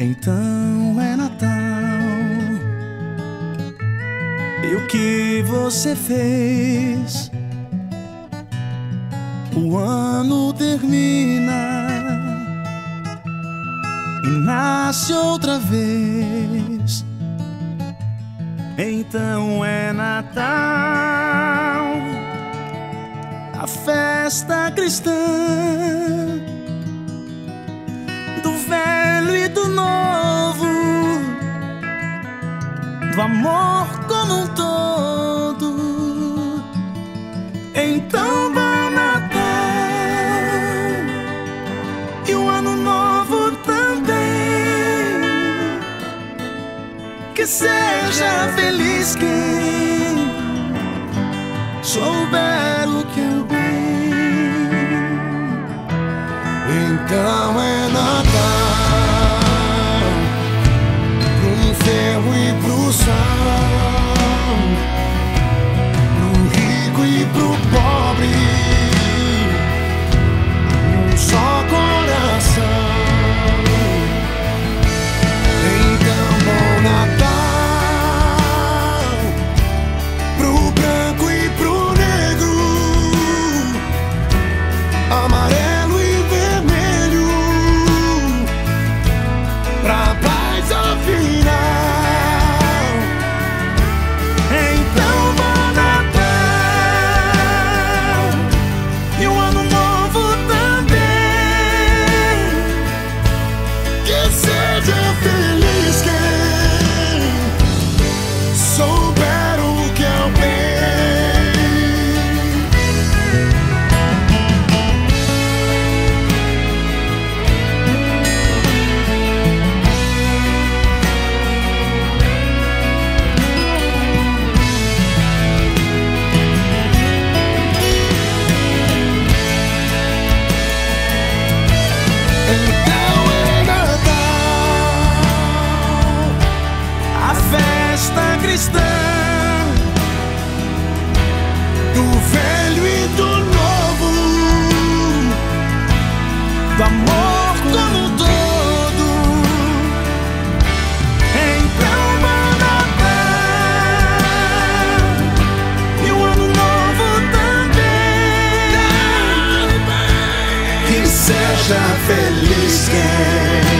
Então é Natal. E o que você fez? O ano termina e nasce outra vez. Então é Natal, a festa cristã do amor como um todo. Então, bom Natal e o Ano Novo também. Que seja feliz quem souber o que eu bem. Então é cristã do velho e do novo, do amor como todo. Então, Natal e o ano novo também. Que seja feliz quem.